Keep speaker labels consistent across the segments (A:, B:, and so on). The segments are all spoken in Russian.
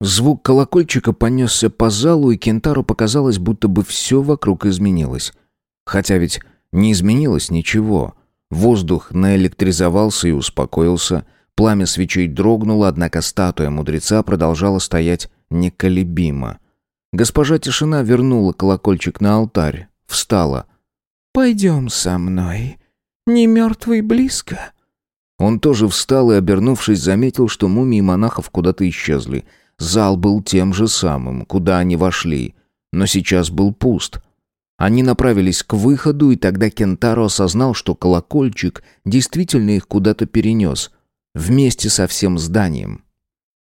A: Звук колокольчика понесся по залу, и Кентару показалось, будто бы все вокруг изменилось. Хотя ведь не изменилось ничего. Воздух наэлектризовался и успокоился, пламя свечей дрогнуло, однако статуя мудреца продолжала стоять неколебимо. Госпожа Тишина вернула колокольчик на алтарь, встала.
B: «Пойдем со мной. Не мертвый близко».
A: Он тоже встал и, обернувшись, заметил, что мумии монахов куда-то исчезли — Зал был тем же самым, куда они вошли, но сейчас был пуст. Они направились к выходу, и тогда Кентаро осознал, что колокольчик действительно их куда-то перенес, вместе со всем зданием.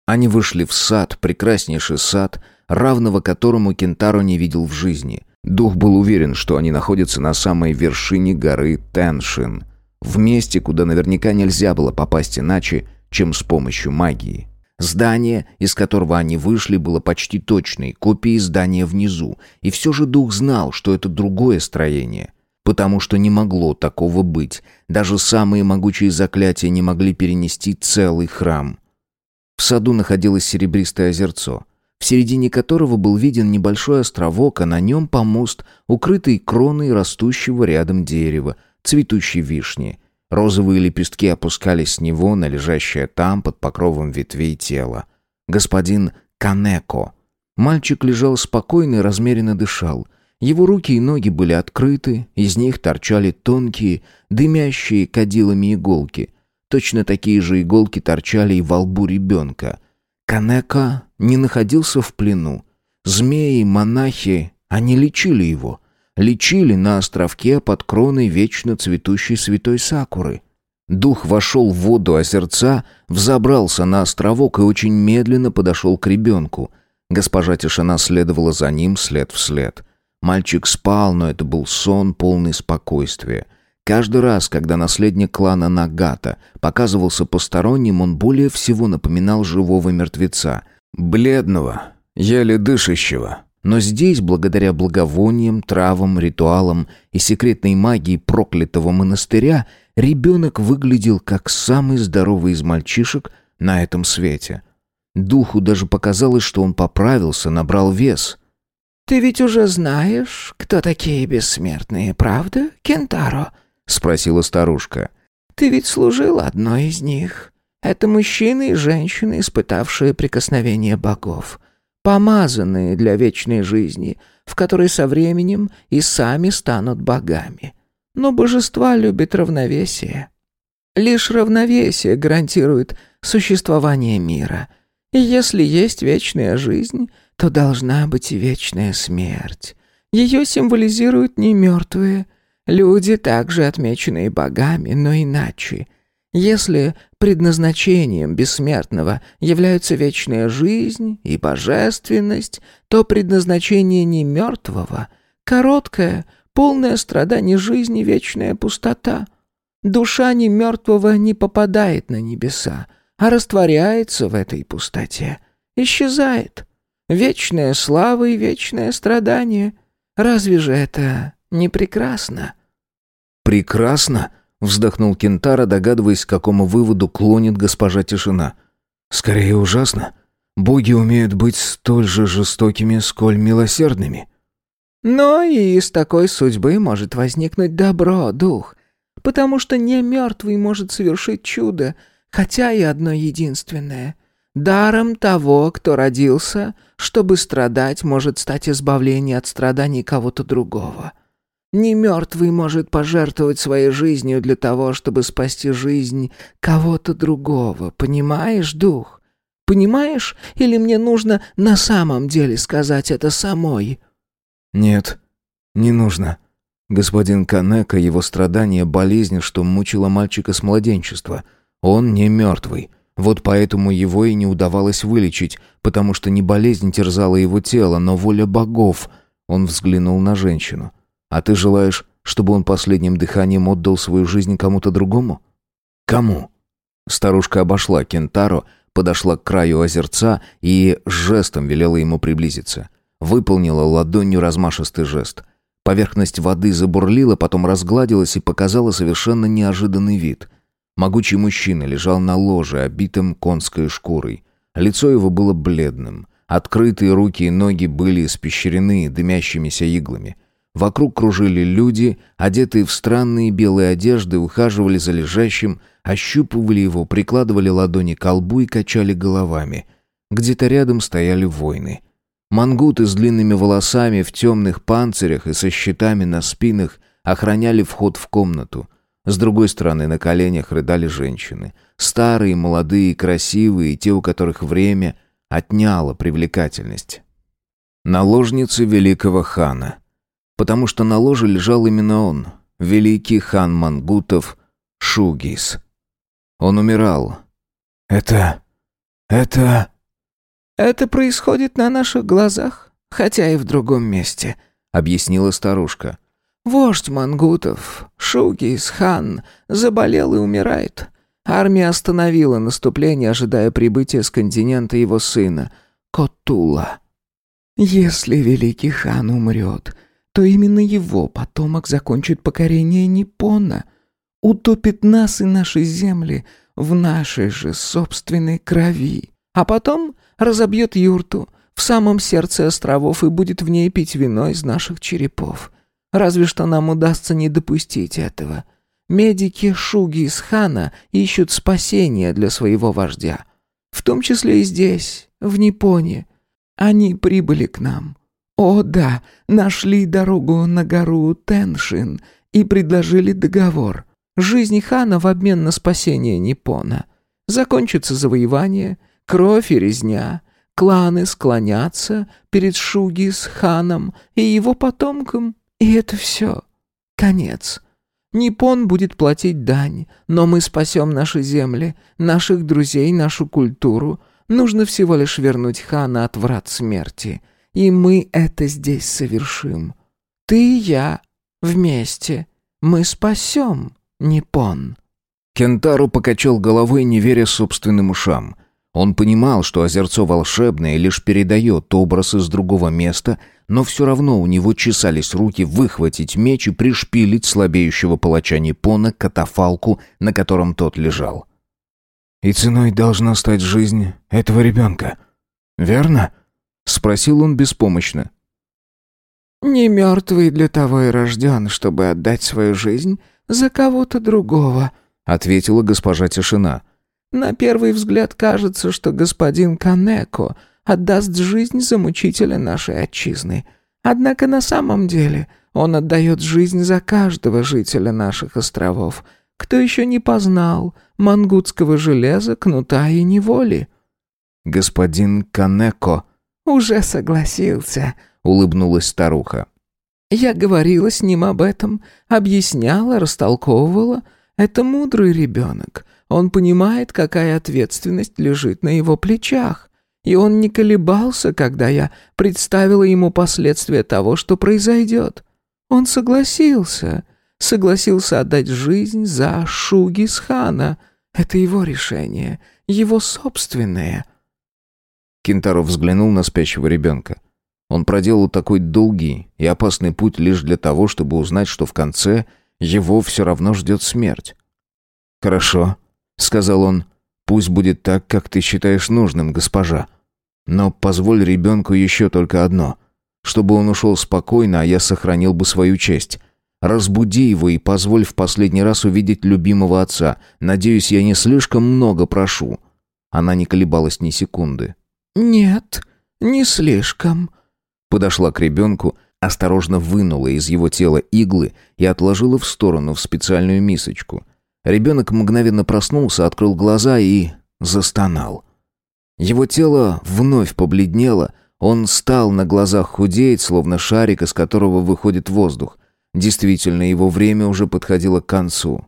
A: Они вышли в сад, прекраснейший сад, равного которому Кентаро не видел в жизни. Дух был уверен, что они находятся на самой вершине горы Теншин, в месте, куда наверняка нельзя было попасть иначе, чем с помощью магии. Здание, из которого они вышли, было почти точной копией здания внизу, и все же дух знал, что это другое строение, потому что не могло такого быть. Даже самые могучие заклятия не могли перенести целый храм. В саду находилось серебристое озерцо, в середине которого был виден небольшой островок, а на нем помост, укрытый кроной растущего рядом дерева, цветущей вишни — Розовые лепестки опускались с него на лежащее там, под покровом ветвей тело. Господин Канеко. Мальчик лежал спокойно и размеренно дышал. Его руки и ноги были открыты, из них торчали тонкие, дымящие кадилами иголки. Точно такие же иголки торчали и во лбу ребенка. Канека не находился в плену. Змеи, монахи, они лечили его лечили на островке под кроной вечно цветущей святой сакуры. Дух вошел в воду озерца, взобрался на островок и очень медленно подошел к ребенку. Госпожа Тишина следовала за ним след в след. Мальчик спал, но это был сон, полный спокойствия. Каждый раз, когда наследник клана Нагата показывался посторонним, он более всего напоминал живого мертвеца. Бледного, еле дышащего, но здесь, благодаря благовониям, травам, ритуалам и секретной магии проклятого монастыря, ребенок выглядел как самый здоровый из мальчишек на этом свете. Духу даже показалось, что он поправился, набрал вес.
B: «Ты ведь уже знаешь, кто такие бессмертные, правда, Кентаро?» — спросила старушка. «Ты ведь служил одной из них. Это мужчины и женщины, испытавшие прикосновение богов помазанные для вечной жизни, в которой со временем и сами станут богами. Но божества любят равновесие. Лишь равновесие гарантирует существование мира. И если есть вечная жизнь, то должна быть и вечная смерть. Ее символизируют не мертвые. Люди, также отмеченные богами, но иначе. Если предназначением бессмертного являются вечная жизнь и божественность, то предназначение не мертвого — короткое, полное страдание жизни вечная пустота. Душа не мертвого не попадает на небеса, а растворяется в этой пустоте, исчезает. Вечная слава и вечное страдание. Разве же это не прекрасно?
A: «Прекрасно?» Вздохнул Кентара, догадываясь, к какому выводу клонит госпожа Тишина. «Скорее ужасно. Боги умеют быть столь же жестокими, сколь милосердными».
B: «Но и из такой судьбы может возникнуть добро, дух, потому что не мертвый может совершить чудо, хотя и одно единственное. Даром того, кто родился, чтобы страдать, может стать избавление от страданий кого-то другого». Не мертвый может пожертвовать своей жизнью для того, чтобы спасти жизнь кого-то другого. Понимаешь, дух? Понимаешь? Или мне нужно на самом деле сказать это самой?»
A: «Нет, не нужно. Господин Канека, его страдания, болезнь, что мучила мальчика с младенчества. Он не мертвый. Вот поэтому его и не удавалось вылечить, потому что не болезнь терзала его тело, но воля богов». Он взглянул на женщину. А ты желаешь, чтобы он последним дыханием отдал свою жизнь кому-то другому? Кому? Старушка обошла Кентаро, подошла к краю озерца и жестом велела ему приблизиться. Выполнила ладонью размашистый жест. Поверхность воды забурлила, потом разгладилась и показала совершенно неожиданный вид. Могучий мужчина лежал на ложе, обитым конской шкурой. Лицо его было бледным. Открытые руки и ноги были испещрены дымящимися иглами. Вокруг кружили люди, одетые в странные белые одежды, ухаживали за лежащим, ощупывали его, прикладывали ладони к колбу и качали головами. Где-то рядом стояли воины. Мангуты с длинными волосами в темных панцирях и со щитами на спинах охраняли вход в комнату. С другой стороны на коленях рыдали женщины. Старые, молодые, красивые, те, у которых время отняло привлекательность. Наложницы великого хана. Потому что на ложе лежал именно он, великий хан мангутов Шугис. Он умирал.
B: «Это... это...» «Это происходит на наших глазах, хотя и в другом месте», — объяснила старушка. «Вождь мангутов, Шугис хан, заболел и умирает. Армия остановила наступление, ожидая прибытия с континента его сына, Котула. Если великий хан умрет, то именно его потомок закончит покорение Ниппона, утопит нас и наши земли в нашей же собственной крови, а потом разобьет юрту в самом сердце островов и будет в ней пить вино из наших черепов. Разве что нам удастся не допустить этого. Медики Шуги из Хана ищут спасения для своего вождя. В том числе и здесь, в Нипоне. Они прибыли к нам. О, да, нашли дорогу на гору Теншин и предложили договор. Жизнь Хана в обмен на спасение Нипона. Закончится завоевание, кровь и резня. Кланы склонятся перед Шуги с Ханом и его потомком. И это все. Конец. Ниппон будет платить дань, но мы спасем наши земли, наших друзей, нашу культуру. Нужно всего лишь вернуть хана от врат смерти. И мы это здесь совершим. Ты и я вместе. Мы спасем Ниппон».
A: Кентару покачал головой, не веря собственным ушам. Он понимал, что озерцо волшебное лишь передает образ из другого места — но все равно у него чесались руки выхватить меч и пришпилить слабеющего палача Ниппона к катафалку, на котором тот лежал. «И ценой должна стать жизнь этого ребенка, верно?» — спросил он беспомощно.
B: «Не мертвый для того и рожден, чтобы отдать свою жизнь за кого-то другого», — ответила госпожа Тишина. «На первый взгляд кажется, что господин Канеко — отдаст жизнь за мучителя нашей отчизны. Однако на самом деле он отдает жизнь за каждого жителя наших островов, кто еще не познал мангутского железа, кнута и неволи».
A: «Господин Канеко...»
B: «Уже согласился», — улыбнулась старуха. «Я говорила с ним об этом, объясняла, растолковывала. Это мудрый ребенок. Он понимает, какая ответственность лежит на его плечах. И он не колебался, когда я представила ему последствия того, что произойдет. Он согласился. Согласился отдать жизнь за Шугисхана. Это его решение, его собственное.
A: Кентаро взглянул на спящего ребенка. Он проделал такой долгий и опасный путь лишь для того, чтобы узнать, что в конце его все равно ждет смерть. «Хорошо», — сказал он, — «пусть будет так, как ты считаешь нужным, госпожа». Но позволь ребенку еще только одно. Чтобы он ушел спокойно, а я сохранил бы свою честь. Разбуди его и позволь в последний раз увидеть любимого отца. Надеюсь, я не слишком много прошу». Она не колебалась ни секунды.
B: «Нет, не слишком».
A: Подошла к ребенку, осторожно вынула из его тела иглы и отложила в сторону в специальную мисочку. Ребенок мгновенно проснулся, открыл глаза и застонал. Его тело вновь побледнело, он стал на глазах худеть, словно шарик, из которого выходит воздух. Действительно, его время уже подходило к концу.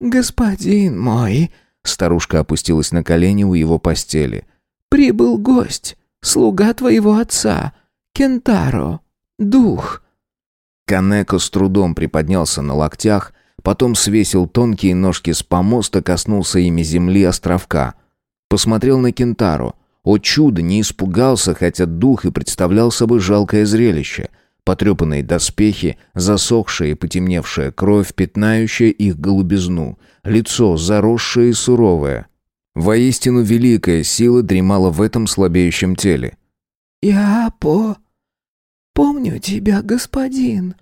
B: «Господин мой», — старушка опустилась на колени у его постели, — «прибыл гость, слуга твоего отца, Кентаро, дух».
A: Канеко с трудом приподнялся на локтях, потом свесил тонкие ножки с помоста, коснулся ими земли островка — Посмотрел на Кентару. О чудо, не испугался, хотя дух и представлял собой жалкое зрелище. Потрепанные доспехи, засохшая и потемневшая кровь, пятнающая их голубизну. Лицо заросшее и суровое. Воистину великая сила дремала в этом слабеющем теле.
B: «Я по... помню тебя, господин,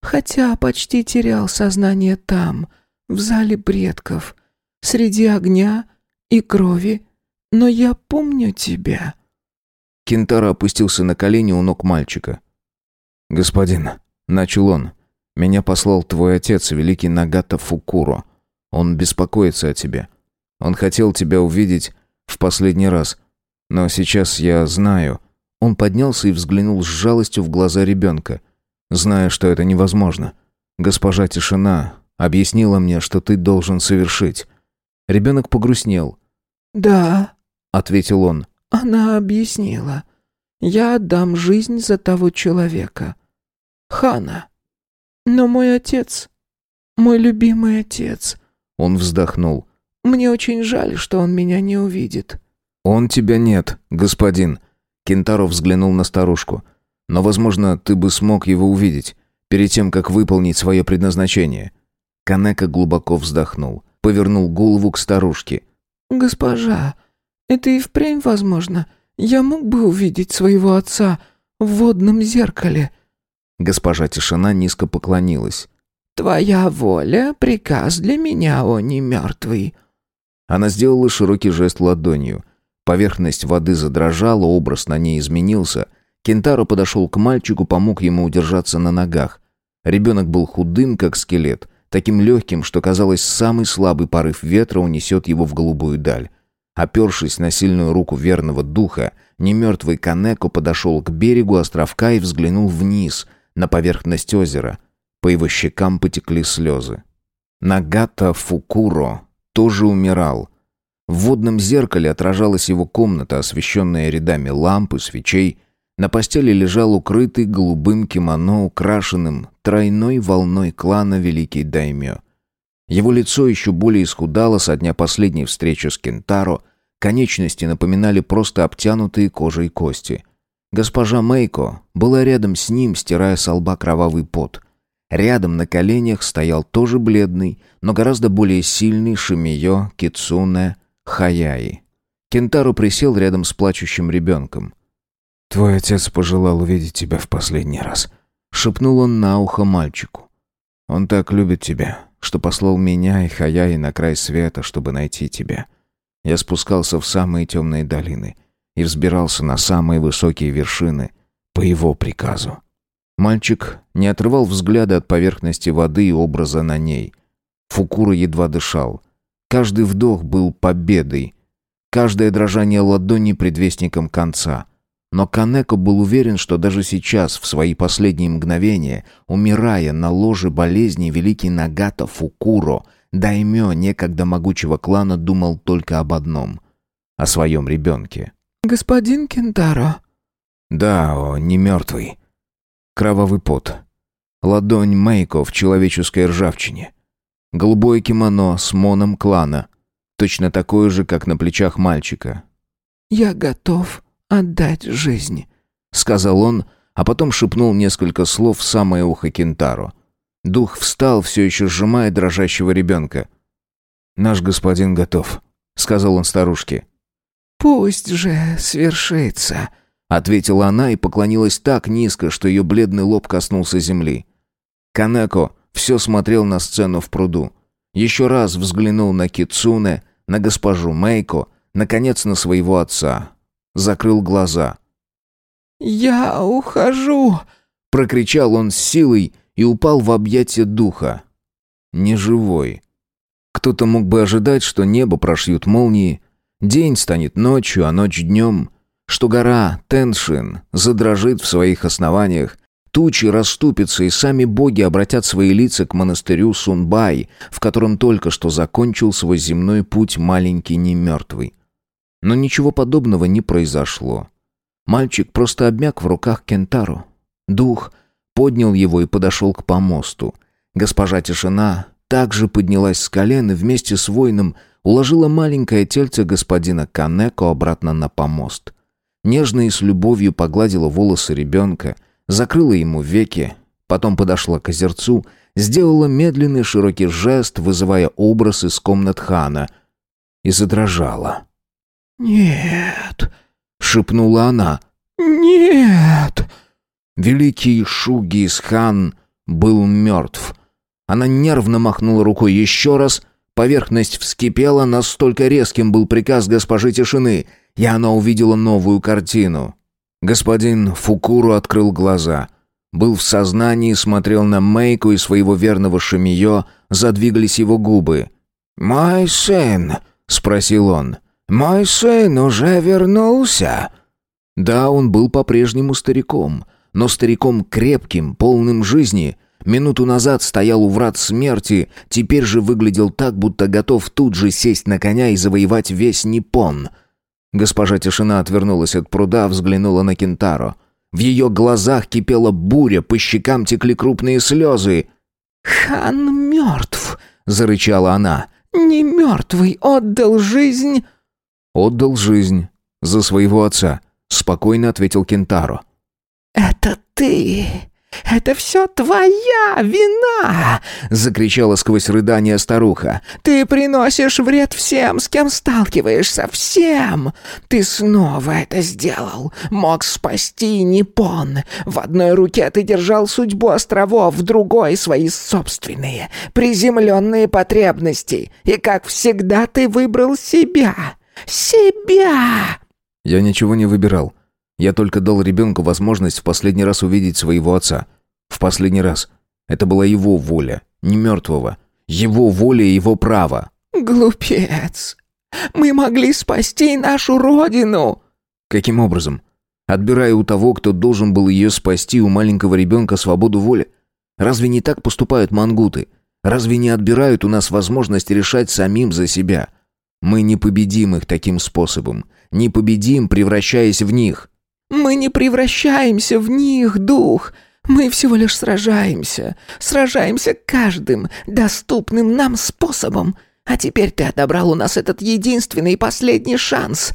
B: хотя почти терял сознание там, в зале предков, среди огня и крови, но я помню тебя».
A: Кентара опустился на колени у ног мальчика. «Господин», — начал он, — «меня послал твой отец, великий Нагата Фукуро. Он беспокоится о тебе. Он хотел тебя увидеть в последний раз. Но сейчас я знаю...» Он поднялся и взглянул с жалостью в глаза ребенка. «Знаю, что это невозможно. Госпожа Тишина объяснила мне, что ты должен совершить». Ребенок погрустнел.
B: «Да», —
A: ответил он.
B: «Она объяснила. Я отдам жизнь за того человека. Хана. Но мой отец, мой любимый отец...»
A: Он вздохнул.
B: Мне очень жаль, что он меня не увидит».
A: «Он тебя нет, господин». Кентаро взглянул на старушку. «Но, возможно, ты бы смог его увидеть, перед тем, как выполнить свое предназначение». Канека глубоко вздохнул, повернул голову к старушке.
B: «Госпожа, это и впрямь возможно. Я мог бы увидеть своего отца в водном зеркале».
A: Госпожа Тишина низко поклонилась.
B: «Твоя воля — приказ для меня, о не мертвый.
A: Она сделала широкий жест ладонью. Поверхность воды задрожала, образ на ней изменился. Кентаро подошел к мальчику, помог ему удержаться на ногах. Ребенок был худым, как скелет, таким легким, что казалось, самый слабый порыв ветра унесет его в голубую даль. Опершись на сильную руку верного духа, немертвый Канеко подошел к берегу островка и взглянул вниз, на поверхность озера. По его щекам потекли слезы. Нагата Фукуро тоже умирал. В водном зеркале отражалась его комната, освещенная рядами ламп и свечей. На постели лежал укрытый голубым кимоно, украшенным тройной волной клана Великий Даймё. Его лицо еще более исхудало со дня последней встречи с Кентаро, конечности напоминали просто обтянутые кожей кости. Госпожа Мейко была рядом с ним, стирая с лба кровавый пот. Рядом на коленях стоял тоже бледный, но гораздо более сильный Шимиё Кицуне Хаяи. Кентару присел рядом с плачущим ребенком. «Твой отец пожелал увидеть тебя в последний раз», — шепнул он на ухо мальчику. «Он так любит тебя, что послал меня и Хаяи на край света, чтобы найти тебя. Я спускался в самые темные долины и взбирался на самые высокие вершины по его приказу». Мальчик не отрывал взгляда от поверхности воды и образа на ней. Фукура едва дышал. Каждый вдох был победой. Каждое дрожание ладони предвестником конца. Но Канеко был уверен, что даже сейчас, в свои последние мгновения, умирая на ложе болезни, великий Нагата Фукуро, даймё некогда могучего клана, думал только об одном — о своем ребенке.
B: «Господин Кентаро?»
A: «Да, о, не мертвый. Кровавый пот. Ладонь Мейко в человеческой ржавчине. Голубое кимоно с моном клана. Точно такое же, как на плечах мальчика.
B: «Я готов отдать жизнь», — сказал он, а потом шепнул несколько слов в самое ухо Кентаро. Дух встал, все еще сжимая дрожащего ребенка.
A: «Наш господин готов», — сказал он старушке.
B: «Пусть же свершится»,
A: Ответила она и поклонилась так низко, что ее бледный лоб коснулся земли. Канеко все смотрел на сцену в пруду. Еще раз взглянул на Кицуне, на госпожу Мейко, наконец на своего отца. Закрыл глаза.
B: «Я ухожу!»
A: — прокричал он с силой и упал в объятия духа. Неживой. Кто-то мог бы ожидать, что небо прошьют молнии, день станет ночью, а ночь днем — что гора Теншин задрожит в своих основаниях, тучи расступятся и сами боги обратят свои лица к монастырю Сунбай, в котором только что закончил свой земной путь маленький немертвый. Но ничего подобного не произошло. Мальчик просто обмяк в руках Кентару. Дух поднял его и подошел к помосту. Госпожа Тишина также поднялась с колен и вместе с воином уложила маленькое тельце господина Канеко обратно на помост. Нежно и с любовью погладила волосы ребенка, закрыла ему веки, потом подошла к озерцу, сделала медленный широкий жест, вызывая образ из комнат хана. и задрожала.
B: «Нет», —
A: шепнула она.
B: «Нет!»
A: Великий Шугис-хан был мертв. Она нервно махнула рукой еще раз. Поверхность вскипела, настолько резким был приказ госпожи тишины, и она увидела новую картину. Господин Фукуру открыл глаза. Был в сознании, смотрел на Мейку и своего верного Шамиё, задвигались его губы.
B: «Мой сын?» — спросил он. «Мой сын уже вернулся?»
A: Да, он был по-прежнему стариком, но стариком крепким, полным жизни. Минуту назад стоял у врат смерти, теперь же выглядел так, будто готов тут же сесть на коня и завоевать весь Ниппон. Госпожа Тишина отвернулась от пруда, взглянула на Кентаро. В ее глазах кипела буря, по щекам текли крупные слезы.
B: «Хан мертв!» — зарычала она. «Не мертвый, отдал жизнь...»
A: «Отдал жизнь. За своего отца», — спокойно ответил Кентаро.
B: «Это ты! Это все твоя вина!» — закричала сквозь рыдания старуха. «Ты приносишь вред всем, с кем сталкиваешься, всем! Ты снова это сделал! Мог спасти Ниппон! В одной руке ты держал судьбу островов, в другой — свои собственные, приземленные потребности, и, как всегда, ты выбрал себя! Себя!»
A: «Я ничего не выбирал», я только дал ребенку возможность в последний раз увидеть своего отца. В последний раз. Это была его воля, не мертвого. Его воля и его право.
B: «Глупец! Мы могли спасти нашу родину!»
A: «Каким образом? Отбирая у того, кто должен был ее спасти, у маленького ребенка свободу воли? Разве не так поступают мангуты? Разве не отбирают у нас возможность решать самим за себя? Мы не победим их таким способом. Не победим, превращаясь в них.
B: Мы не превращаемся в них, дух. Мы всего лишь сражаемся. Сражаемся каждым доступным нам способом. А теперь ты отобрал у нас этот единственный и последний шанс».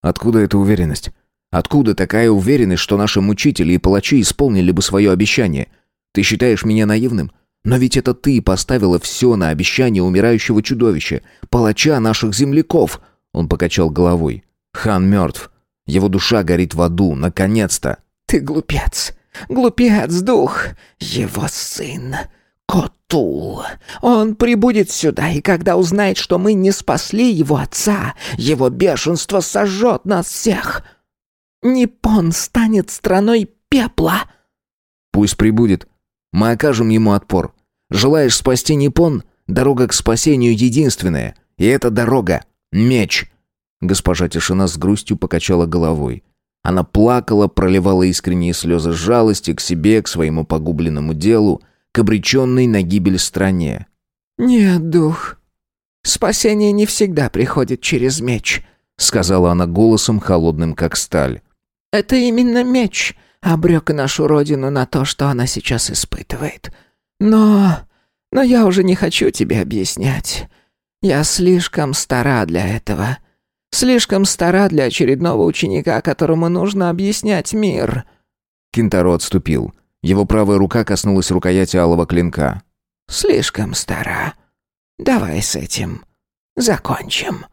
A: «Откуда эта уверенность? Откуда такая уверенность, что наши мучители и палачи исполнили бы свое обещание? Ты считаешь меня наивным? Но ведь это ты поставила все на обещание умирающего чудовища, палача наших земляков!» Он покачал головой. «Хан мертв. Его душа горит в аду, наконец-то.
B: Ты глупец. Глупец, дух. Его сын. Котул. Он прибудет сюда, и когда узнает, что мы не спасли его отца, его бешенство сожжет нас всех. Ниппон станет страной пепла.
A: Пусть прибудет. Мы окажем ему отпор. Желаешь спасти Ниппон? Дорога к спасению единственная. И эта дорога — меч. Госпожа Тишина с грустью покачала головой. Она плакала, проливала искренние слезы жалости к себе, к своему погубленному делу, к обреченной на гибель стране.
B: «Нет, дух, спасение не всегда приходит через меч»,
A: сказала она голосом, холодным как сталь.
B: «Это именно меч обрек нашу родину на то, что она сейчас испытывает. Но... но я уже не хочу тебе объяснять. Я слишком стара для этого». Слишком стара для очередного ученика, которому нужно объяснять мир».
A: Кинтаро отступил. Его правая рука коснулась рукояти алого клинка.
B: «Слишком стара. Давай с этим закончим».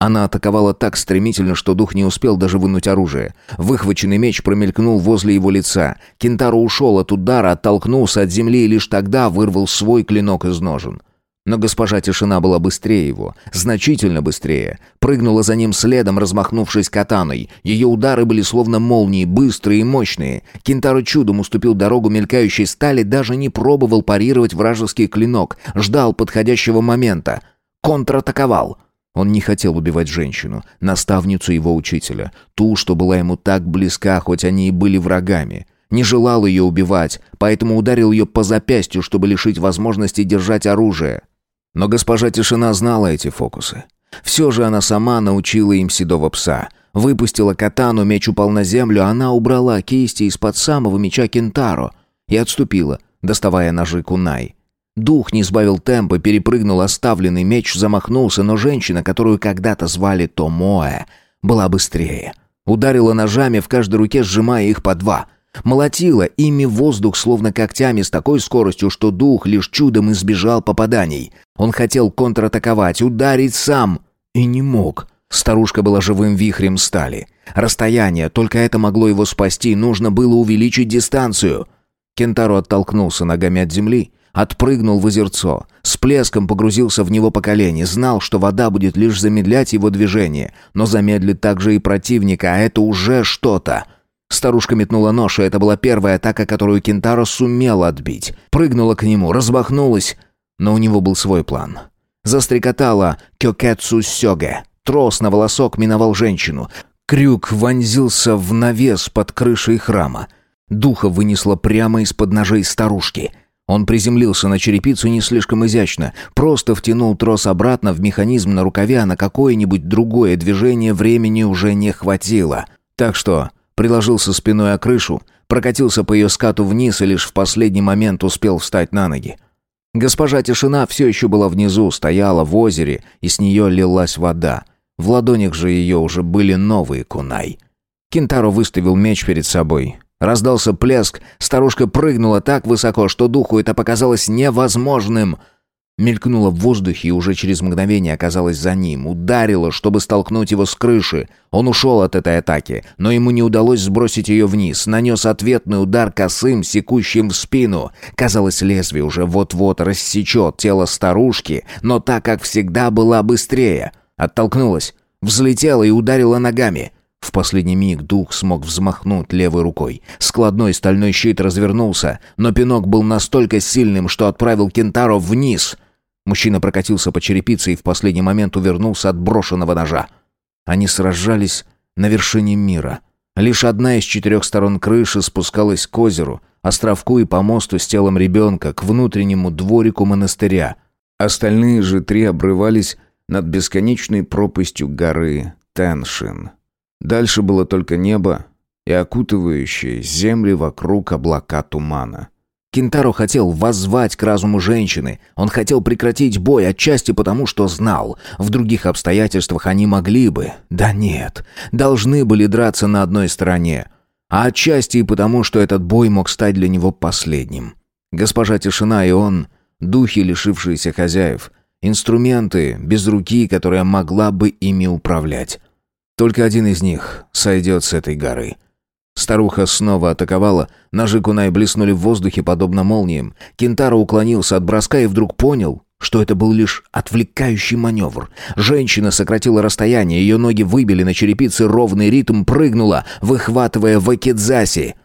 A: Она атаковала так стремительно, что дух не успел даже вынуть оружие. Выхваченный меч промелькнул возле его лица. Кентаро ушел от удара, оттолкнулся от земли и лишь тогда вырвал свой клинок из ножен. Но госпожа Тишина была быстрее его, значительно быстрее. Прыгнула за ним следом, размахнувшись катаной. Ее удары были словно молнии, быстрые и мощные. Кентаро чудом уступил дорогу мелькающей стали, даже не пробовал парировать вражеский клинок, ждал подходящего момента. Контратаковал. Он не хотел убивать женщину, наставницу его учителя, ту, что была ему так близка, хоть они и были врагами. Не желал ее убивать, поэтому ударил ее по запястью, чтобы лишить возможности держать оружие. Но госпожа Тишина знала эти фокусы. Все же она сама научила им седого пса. Выпустила катану, меч упал на землю, она убрала кисти из-под самого меча Кентаро и отступила, доставая ножи кунай. Дух не сбавил темпа, перепрыгнул оставленный меч, замахнулся, но женщина, которую когда-то звали Томоэ, была быстрее. Ударила ножами в каждой руке, сжимая их по два. Молотила ими воздух словно когтями с такой скоростью, что дух лишь чудом избежал попаданий. Он хотел контратаковать, ударить сам. И не мог. Старушка была живым вихрем стали. Расстояние, только это могло его спасти, нужно было увеличить дистанцию. Кентаро оттолкнулся ногами от земли, отпрыгнул в озерцо, с плеском погрузился в него по колени, знал, что вода будет лишь замедлять его движение, но замедлит также и противника, а это уже что-то. Старушка метнула нож, и это была первая атака, которую Кентаро сумел отбить. Прыгнула к нему, размахнулась, но у него был свой план. Застрекотала Кёкетсу Сёге. Трос на волосок миновал женщину. Крюк вонзился в навес под крышей храма. Духа вынесло прямо из-под ножей старушки. Он приземлился на черепицу не слишком изящно, просто втянул трос обратно в механизм на рукаве, а на какое-нибудь другое движение времени уже не хватило. Так что приложился спиной о крышу, прокатился по ее скату вниз и лишь в последний момент успел встать на ноги. Госпожа Тишина все еще была внизу, стояла в озере, и с нее лилась вода. В ладонях же ее уже были новые кунай. Кентаро выставил меч перед собой. Раздался плеск, старушка прыгнула так высоко, что духу это показалось невозможным. Мелькнула в воздухе и уже через мгновение оказалась за ним. Ударила, чтобы столкнуть его с крыши. Он ушел от этой атаки, но ему не удалось сбросить ее вниз. Нанес ответный удар косым, секущим в спину. Казалось, лезвие уже вот-вот рассечет тело старушки, но так, как всегда, была быстрее — Оттолкнулась, взлетела и ударила ногами. В последний миг дух смог взмахнуть левой рукой. Складной стальной щит развернулся, но пинок был настолько сильным, что отправил Кентаро вниз. Мужчина прокатился по черепице и в последний момент увернулся от брошенного ножа. Они сражались на вершине мира. Лишь одна из четырех сторон крыши спускалась к озеру, островку и помосту с телом ребенка, к внутреннему дворику монастыря. Остальные же три обрывались над бесконечной пропастью горы Теншин. Дальше было только небо и окутывающие земли вокруг облака тумана. Кентаро хотел воззвать к разуму женщины. Он хотел прекратить бой, отчасти потому, что знал. В других обстоятельствах они могли бы. Да нет, должны были драться на одной стороне. А отчасти и потому, что этот бой мог стать для него последним. Госпожа Тишина и он — духи, лишившиеся хозяев — Инструменты, без руки, которая могла бы ими управлять. Только один из них сойдет с этой горы. Старуха снова атаковала, ножи Кунай блеснули в воздухе, подобно молниям. Кентаро уклонился от броска и вдруг понял, что это был лишь отвлекающий маневр. Женщина сократила расстояние, ее ноги выбили на черепице ровный ритм, прыгнула, выхватывая вакидзаси.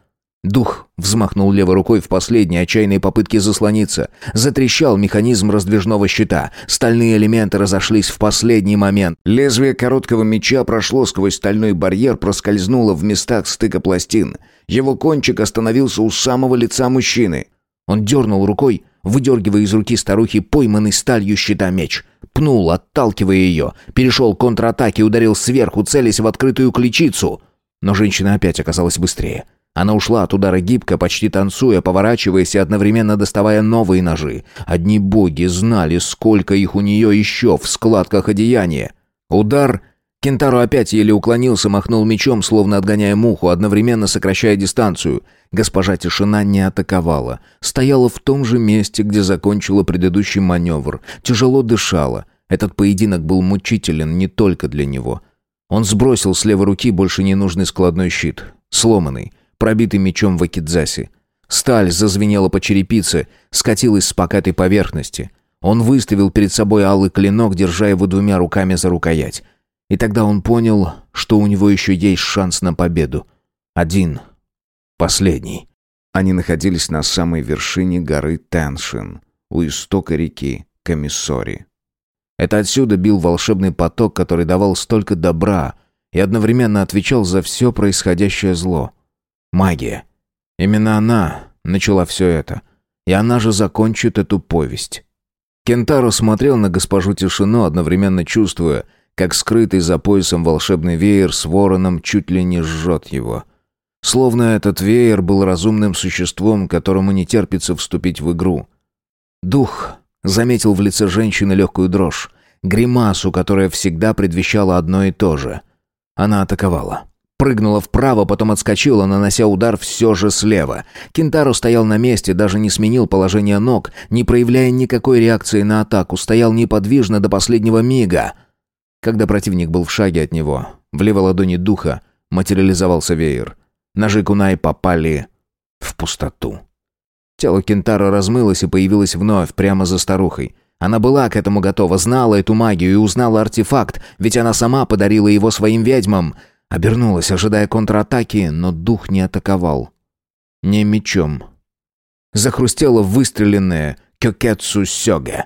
A: Дух взмахнул левой рукой в последней отчаянной попытке заслониться. Затрещал механизм раздвижного щита. Стальные элементы разошлись в последний момент. Лезвие короткого меча прошло сквозь стальной барьер, проскользнуло в местах стыка пластин. Его кончик остановился у самого лица мужчины. Он дернул рукой, выдергивая из руки старухи пойманный сталью щита меч. Пнул, отталкивая ее. Перешел к контратаке, ударил сверху, целясь в открытую ключицу. Но женщина опять оказалась быстрее. Она ушла от удара гибко, почти танцуя, поворачиваясь и одновременно доставая новые ножи. Одни боги знали, сколько их у нее еще в складках одеяния. Удар... Кентаро опять еле уклонился, махнул мечом, словно отгоняя муху, одновременно сокращая дистанцию. Госпожа Тишина не атаковала. Стояла в том же месте, где закончила предыдущий маневр. Тяжело дышала. Этот поединок был мучителен не только для него. Он сбросил с левой руки больше ненужный складной щит. Сломанный пробитый мечом в Акидзасе. Сталь зазвенела по черепице, скатилась с покатой поверхности. Он выставил перед собой алый клинок, держа его двумя руками за рукоять. И тогда он понял, что у него еще есть шанс на победу. Один. Последний. Они находились на самой вершине горы Теншин, у истока реки Камиссори. Это отсюда бил волшебный поток, который давал столько добра и одновременно отвечал за все происходящее зло. Магия. Именно она начала все это. И она же закончит эту повесть. Кентаро смотрел на госпожу Тишину, одновременно чувствуя, как скрытый за поясом волшебный веер с вороном чуть ли не жжет его. Словно этот веер был разумным существом, которому не терпится вступить в игру. Дух заметил в лице женщины легкую дрожь, гримасу, которая всегда предвещала одно и то же. Она атаковала. Прыгнула вправо, потом отскочила, нанося удар все же слева. Кентаро стоял на месте, даже не сменил положение ног, не проявляя никакой реакции на атаку, стоял неподвижно до последнего мига. Когда противник был в шаге от него, в левой ладони духа материализовался веер. Ножи Кунаи попали в пустоту. Тело Кентара размылось и появилось вновь, прямо за старухой. Она была к этому готова, знала эту магию и узнала артефакт, ведь она сама подарила его своим ведьмам. Обернулась, ожидая контратаки, но дух не атаковал. Не мечом. Захрустело выстреленное кёкетсу сёге.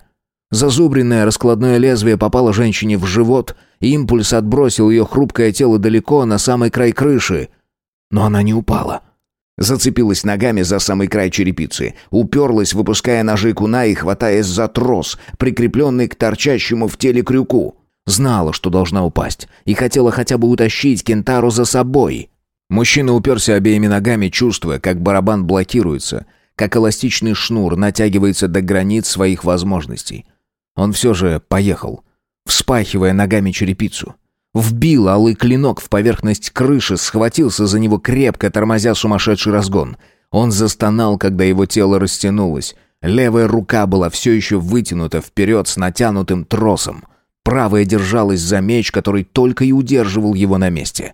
A: Зазубренное раскладное лезвие попало женщине в живот, и импульс отбросил ее хрупкое тело далеко, на самый край крыши. Но она не упала. Зацепилась ногами за самый край черепицы, уперлась, выпуская ножи куна и хватаясь за трос, прикрепленный к торчащему в теле крюку. Знала, что должна упасть, и хотела хотя бы утащить Кентару за собой. Мужчина уперся обеими ногами, чувствуя, как барабан блокируется, как эластичный шнур натягивается до границ своих возможностей. Он все же поехал, вспахивая ногами черепицу. Вбил алый клинок в поверхность крыши, схватился за него крепко, тормозя сумасшедший разгон. Он застонал, когда его тело растянулось. Левая рука была все еще вытянута вперед с натянутым тросом. Правая держалась за меч, который только и удерживал его на месте.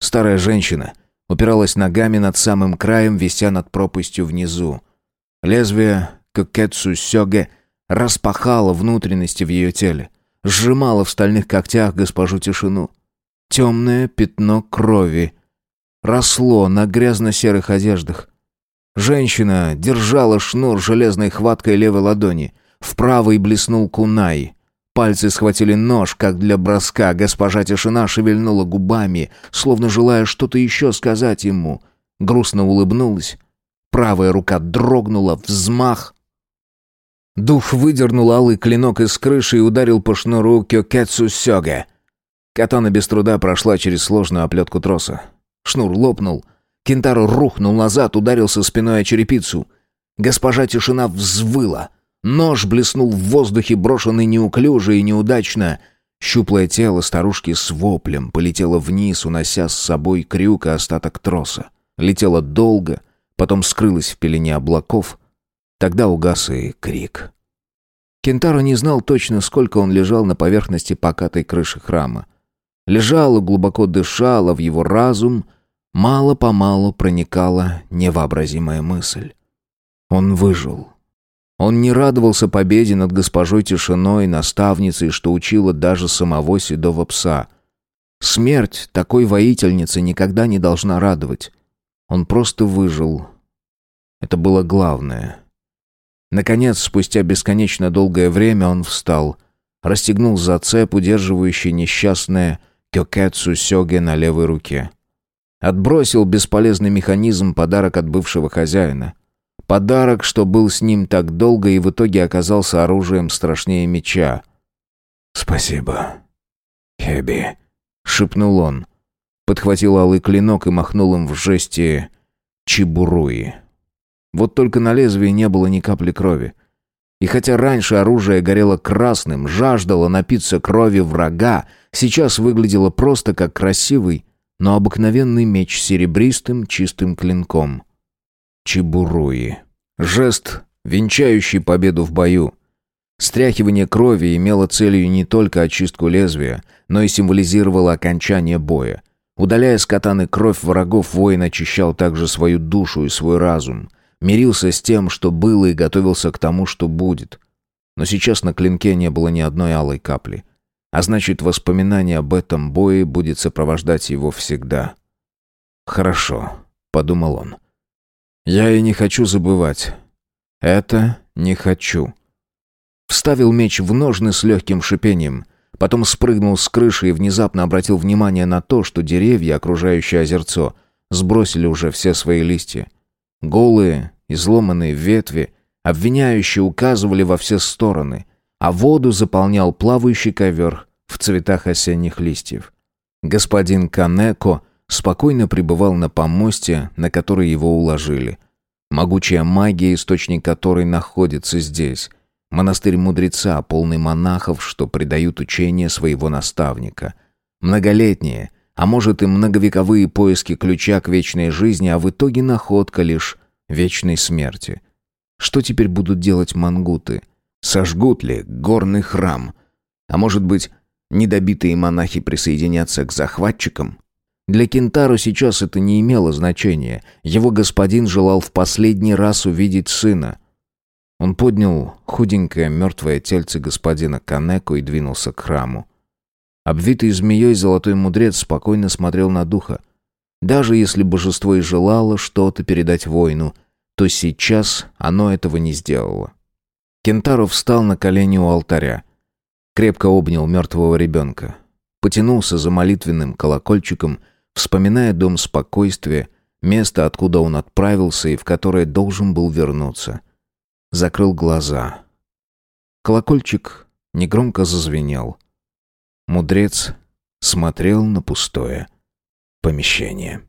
A: Старая женщина упиралась ногами над самым краем, вися над пропастью внизу. Лезвие кокетсу сёге распахало внутренности в ее теле сжимала в стальных когтях госпожу тишину. Темное пятно крови росло на грязно-серых одеждах. Женщина держала шнур железной хваткой левой ладони. В правой блеснул кунай. Пальцы схватили нож, как для броска. Госпожа Тишина шевельнула губами, словно желая что-то еще сказать ему. Грустно улыбнулась. Правая рука дрогнула, взмах, Дух выдернул алый клинок из крыши и ударил по шнуру Кёкетсу Сёге. Катана без труда прошла через сложную оплетку троса. Шнур лопнул. Кентаро рухнул назад, ударился спиной о черепицу. Госпожа Тишина взвыла. Нож блеснул в воздухе, брошенный неуклюже и неудачно. Щуплое тело старушки с воплем полетело вниз, унося с собой крюк и остаток троса. Летело долго, потом скрылось в пелене облаков, Тогда угас и крик. Кентаро не знал точно, сколько он лежал на поверхности покатой крыши храма. Лежал и глубоко дышал, а в его разум мало-помалу проникала невообразимая мысль. Он выжил. Он не радовался победе над госпожой Тишиной, наставницей, что учила даже самого седого пса. Смерть такой воительницы никогда не должна радовать. Он просто выжил. Это было главное. Наконец, спустя бесконечно долгое время он встал, расстегнул зацеп, удерживающий несчастное Кёкэцу Сёге на левой руке. Отбросил бесполезный механизм подарок от бывшего хозяина. Подарок, что был с ним так долго и в итоге оказался оружием страшнее меча. «Спасибо, Хеби», — шепнул он. Подхватил алый клинок и махнул им в жесте Чебуруи. Вот только на лезвии не было ни капли крови. И хотя раньше оружие горело красным, жаждало напиться крови врага, сейчас выглядело просто как красивый, но обыкновенный меч с серебристым чистым клинком. Чебуруи. Жест, венчающий победу в бою. Стряхивание крови имело целью не только очистку лезвия, но и символизировало окончание боя. Удаляя с катаны кровь врагов, воин очищал также свою душу и свой разум – Мирился с тем, что было, и готовился к тому, что будет. Но сейчас на клинке не было ни одной алой капли. А значит, воспоминание об этом бое будет сопровождать его всегда. «Хорошо», — подумал он. «Я и не хочу забывать. Это не хочу». Вставил меч в ножны с легким шипением. Потом спрыгнул с крыши и внезапно обратил внимание на то, что деревья, окружающие озерцо, сбросили уже все свои листья. Голые, изломанные ветви, обвиняющие указывали во все стороны, а воду заполнял плавающий ковер в цветах осенних листьев. Господин Канеко спокойно пребывал на помосте, на который его уложили. Могучая магия, источник которой находится здесь. Монастырь мудреца, полный монахов, что предают учение своего наставника. Многолетние, а может и многовековые поиски ключа к вечной жизни, а в итоге находка лишь вечной смерти. Что теперь будут делать мангуты? Сожгут ли горный храм? А может быть, Недобитые монахи присоединятся к захватчикам? Для Кентару сейчас это не имело значения. Его господин желал в последний раз увидеть сына. Он поднял худенькое мертвое тельце господина Канеку и двинулся к храму. Обвитый змеей золотой мудрец спокойно смотрел на духа. Даже если божество и желало что-то передать воину, то сейчас оно этого не сделало. Кентаро встал на колени у алтаря. Крепко обнял мертвого ребенка. Потянулся за молитвенным колокольчиком вспоминая дом спокойствия, место, откуда он отправился и в которое должен был вернуться. Закрыл глаза. Колокольчик негромко зазвенел. Мудрец смотрел на пустое помещение.